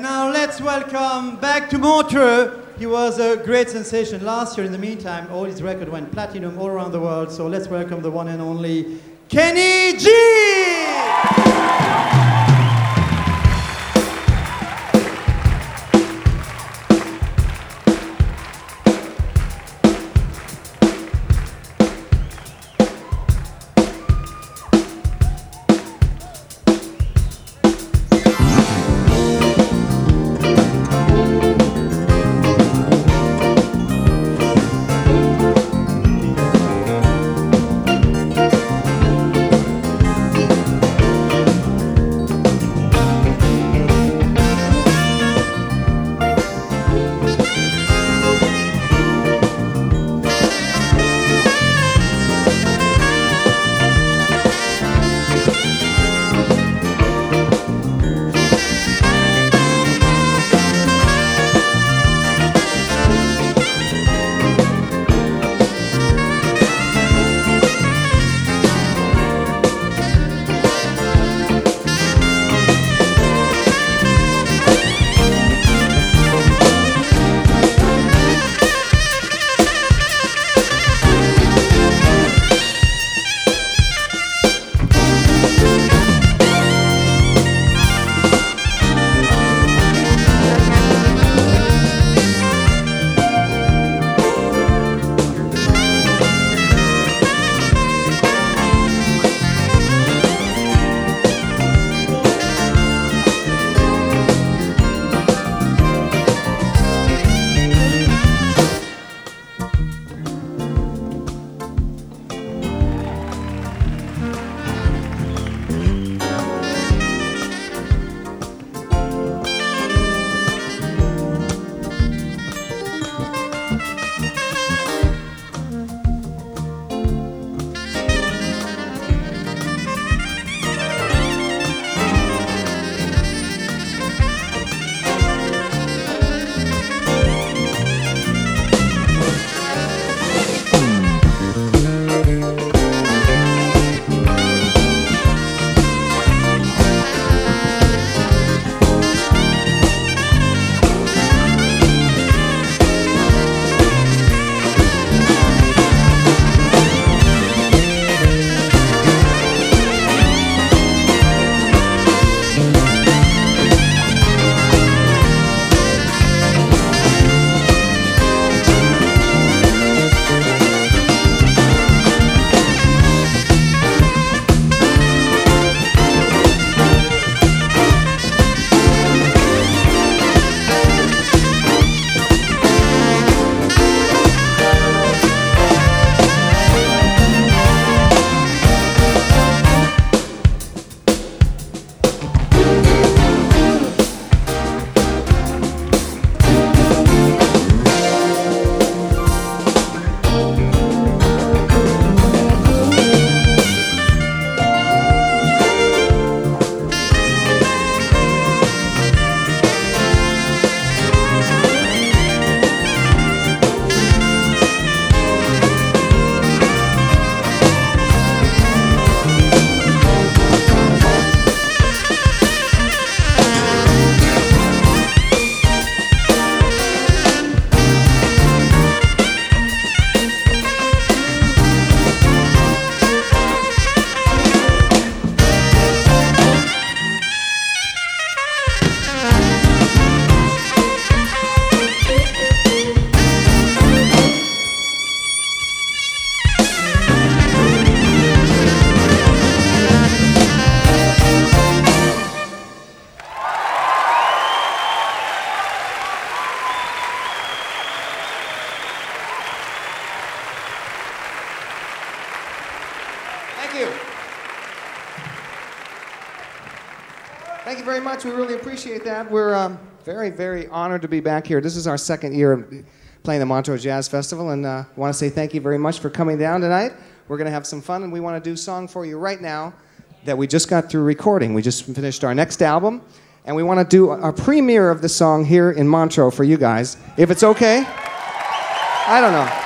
let's welcome back to Montreux. He was a great sensation last year. In the meantime, all his record went platinum all around the world. So let's welcome the one and only Kenny G. Thank you. Thank you very much. We really appreciate that. We're um, very, very honored to be back here. This is our second year playing the Montreux Jazz Festival, and uh, want to say thank you very much for coming down tonight. We're going to have some fun, and we want to do a song for you right now that we just got through recording. We just finished our next album, and we want to do a premiere of the song here in Montreux for you guys. If it's okay? I don't know.